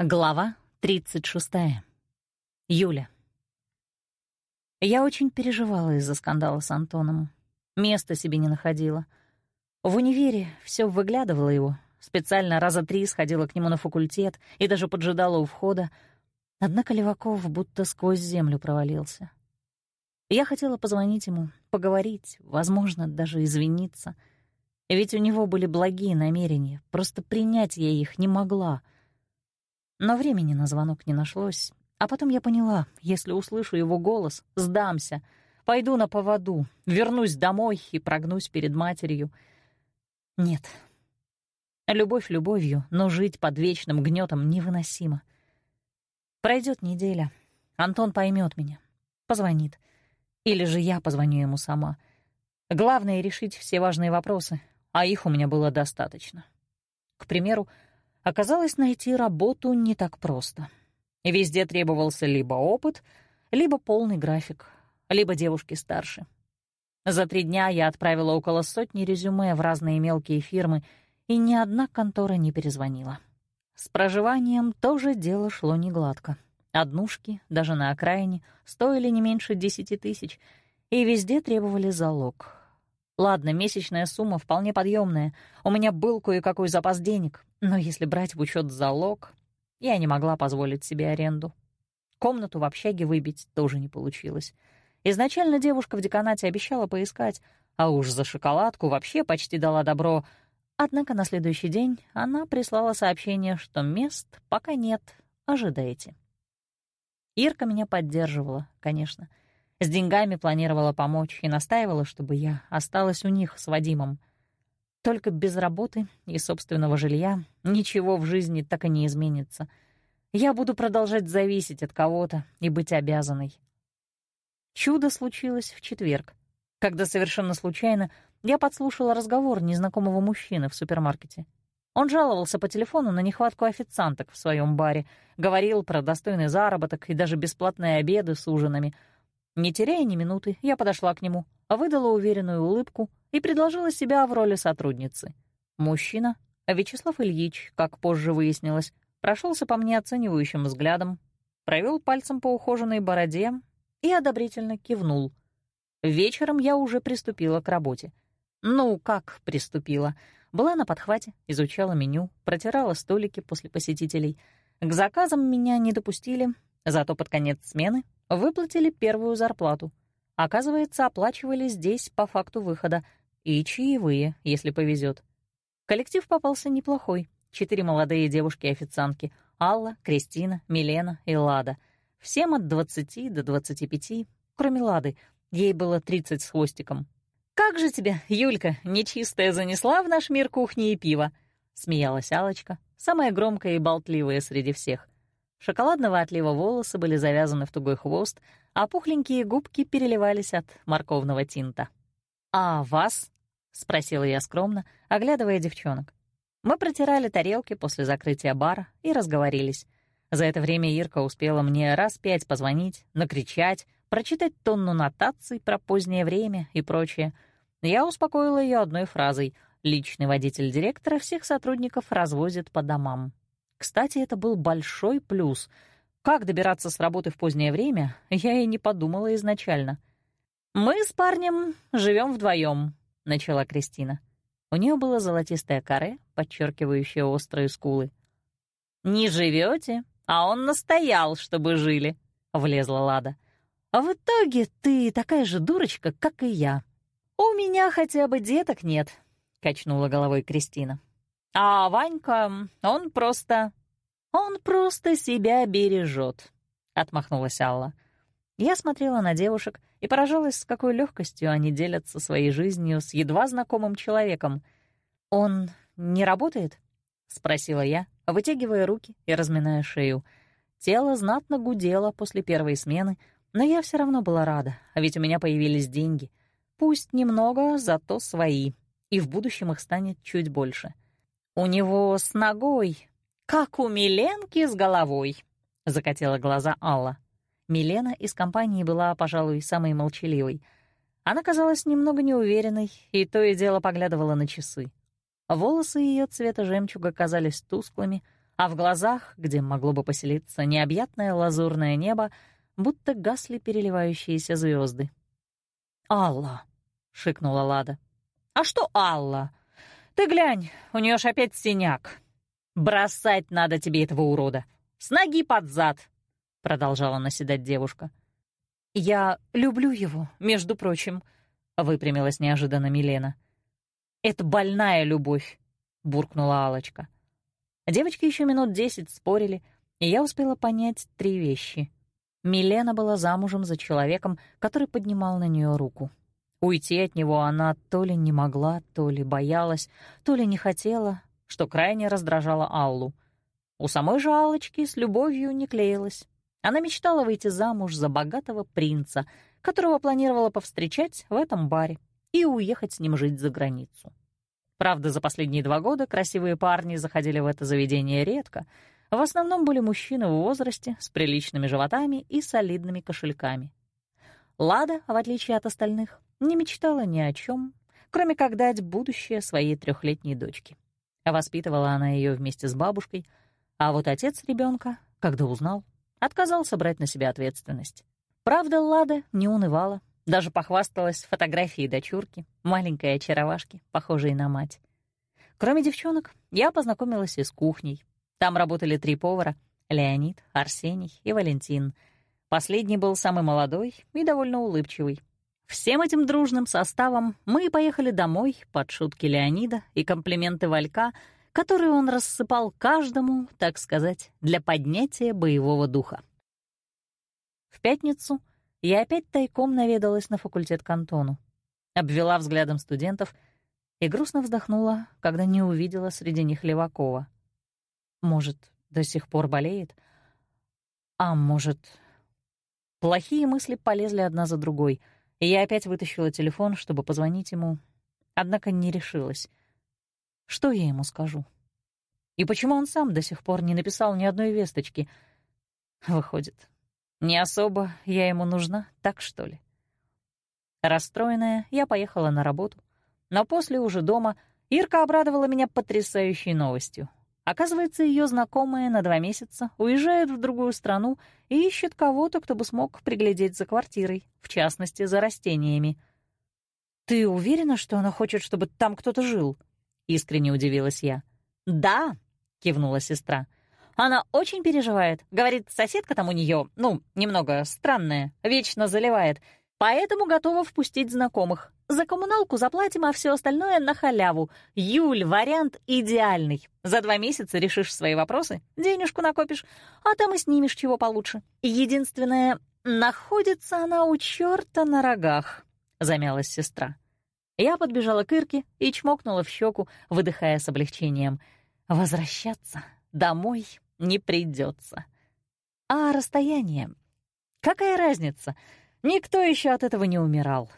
Глава 36. Юля. Я очень переживала из-за скандала с Антоном. Места себе не находила. В универе все выглядывало его. Специально раза три сходила к нему на факультет и даже поджидала у входа. Однако Леваков будто сквозь землю провалился. Я хотела позвонить ему, поговорить, возможно, даже извиниться. Ведь у него были благие намерения, просто принять я их не могла — но времени на звонок не нашлось. А потом я поняла, если услышу его голос, сдамся, пойду на поводу, вернусь домой и прогнусь перед матерью. Нет. Любовь любовью, но жить под вечным гнетом невыносимо. Пройдет неделя. Антон поймет меня, позвонит. Или же я позвоню ему сама. Главное — решить все важные вопросы, а их у меня было достаточно. К примеру, Оказалось, найти работу не так просто. Везде требовался либо опыт, либо полный график, либо девушки старше. За три дня я отправила около сотни резюме в разные мелкие фирмы, и ни одна контора не перезвонила. С проживанием тоже дело шло негладко. Однушки, даже на окраине, стоили не меньше десяти тысяч, и везде требовали залог. Ладно, месячная сумма вполне подъемная. У меня был кое-какой запас денег, но если брать в учет залог, я не могла позволить себе аренду. Комнату в общаге выбить тоже не получилось. Изначально девушка в деканате обещала поискать, а уж за шоколадку вообще почти дала добро. Однако на следующий день она прислала сообщение, что мест пока нет, ожидайте. Ирка меня поддерживала, конечно — с деньгами планировала помочь и настаивала, чтобы я осталась у них с Вадимом. Только без работы и собственного жилья ничего в жизни так и не изменится. Я буду продолжать зависеть от кого-то и быть обязанной. Чудо случилось в четверг, когда совершенно случайно я подслушала разговор незнакомого мужчины в супермаркете. Он жаловался по телефону на нехватку официанток в своем баре, говорил про достойный заработок и даже бесплатные обеды с ужинами — не теряя ни минуты, я подошла к нему, выдала уверенную улыбку и предложила себя в роли сотрудницы. Мужчина, Вячеслав Ильич, как позже выяснилось, прошелся по мне оценивающим взглядом, провел пальцем по ухоженной бороде и одобрительно кивнул. Вечером я уже приступила к работе. Ну, как приступила? Была на подхвате, изучала меню, протирала столики после посетителей. К заказам меня не допустили, зато под конец смены Выплатили первую зарплату. Оказывается, оплачивали здесь по факту выхода. И чаевые, если повезет. Коллектив попался неплохой. Четыре молодые девушки-официантки — Алла, Кристина, Милена и Лада. Всем от 20 до 25, кроме Лады. Ей было 30 с хвостиком. «Как же тебя, Юлька, нечистая занесла в наш мир кухни и пива?» — смеялась Алочка, самая громкая и болтливая среди всех — Шоколадного отлива волосы были завязаны в тугой хвост, а пухленькие губки переливались от морковного тинта. «А вас?» — спросила я скромно, оглядывая девчонок. Мы протирали тарелки после закрытия бара и разговорились. За это время Ирка успела мне раз пять позвонить, накричать, прочитать тонну нотаций про позднее время и прочее. Я успокоила ее одной фразой «Личный водитель директора всех сотрудников развозит по домам». Кстати, это был большой плюс. Как добираться с работы в позднее время, я и не подумала изначально. «Мы с парнем живем вдвоем», — начала Кристина. У нее было золотистое каре, подчеркивающее острые скулы. «Не живете, а он настоял, чтобы жили», — влезла Лада. «А в итоге ты такая же дурочка, как и я». «У меня хотя бы деток нет», — качнула головой Кристина. А Ванька, он просто... Он просто себя бережет, отмахнулась Алла. Я смотрела на девушек и поражалась, с какой легкостью они делятся своей жизнью с едва знакомым человеком. «Он не работает?» — спросила я, вытягивая руки и разминая шею. Тело знатно гудело после первой смены, но я все равно была рада, а ведь у меня появились деньги. Пусть немного, зато свои, и в будущем их станет чуть больше — «У него с ногой, как у Миленки с головой», — закатила глаза Алла. Милена из компании была, пожалуй, самой молчаливой. Она казалась немного неуверенной и то и дело поглядывала на часы. Волосы ее цвета жемчуга казались тусклыми, а в глазах, где могло бы поселиться необъятное лазурное небо, будто гасли переливающиеся звезды. «Алла!» — шикнула Лада. «А что Алла? Ты глянь, у нее ж опять синяк. Бросать надо тебе этого урода. С ноги под зад!» — продолжала наседать девушка. «Я люблю его, между прочим», — выпрямилась неожиданно Милена. «Это больная любовь», — буркнула алочка Девочки еще минут десять спорили, и я успела понять три вещи. Милена была замужем за человеком, который поднимал на нее руку. Уйти от него она то ли не могла, то ли боялась, то ли не хотела, что крайне раздражало Аллу. У самой же Аллочки с любовью не клеилась. Она мечтала выйти замуж за богатого принца, которого планировала повстречать в этом баре и уехать с ним жить за границу. Правда, за последние два года красивые парни заходили в это заведение редко. В основном были мужчины в возрасте, с приличными животами и солидными кошельками. Лада, в отличие от остальных, не мечтала ни о чем, кроме как дать будущее своей трехлетней дочке. Воспитывала она ее вместе с бабушкой, а вот отец ребенка, когда узнал, отказался брать на себя ответственность. Правда, Лада не унывала, даже похвасталась фотографией дочурки, маленькой очаровашки, похожей на мать. Кроме девчонок, я познакомилась и с кухней. Там работали три повара — Леонид, Арсений и Валентин. Последний был самый молодой и довольно улыбчивый. Всем этим дружным составом мы поехали домой под шутки Леонида и комплименты Валька, которые он рассыпал каждому, так сказать, для поднятия боевого духа. В пятницу я опять тайком наведалась на факультет к Антону, обвела взглядом студентов и грустно вздохнула, когда не увидела среди них Левакова. Может, до сих пор болеет? А может... Плохие мысли полезли одна за другой, и я опять вытащила телефон, чтобы позвонить ему, однако не решилась. Что я ему скажу? И почему он сам до сих пор не написал ни одной весточки? Выходит, не особо я ему нужна, так что ли? Расстроенная, я поехала на работу. Но после уже дома Ирка обрадовала меня потрясающей новостью. Оказывается, ее знакомая на два месяца уезжает в другую страну и ищет кого-то, кто бы смог приглядеть за квартирой, в частности, за растениями. «Ты уверена, что она хочет, чтобы там кто-то жил?» — искренне удивилась я. «Да», — кивнула сестра. Она очень переживает. Говорит, соседка там у нее, ну, немного странная, вечно заливает. Поэтому готова впустить знакомых. За коммуналку заплатим, а все остальное на халяву. Юль, вариант идеальный. За два месяца решишь свои вопросы, денежку накопишь, а там и снимешь чего получше. Единственное, находится она у черта на рогах, замялась сестра. Я подбежала к Ирке и чмокнула в щеку, выдыхая с облегчением. Возвращаться домой не придется. А расстояние? Какая разница? Никто еще от этого не умирал.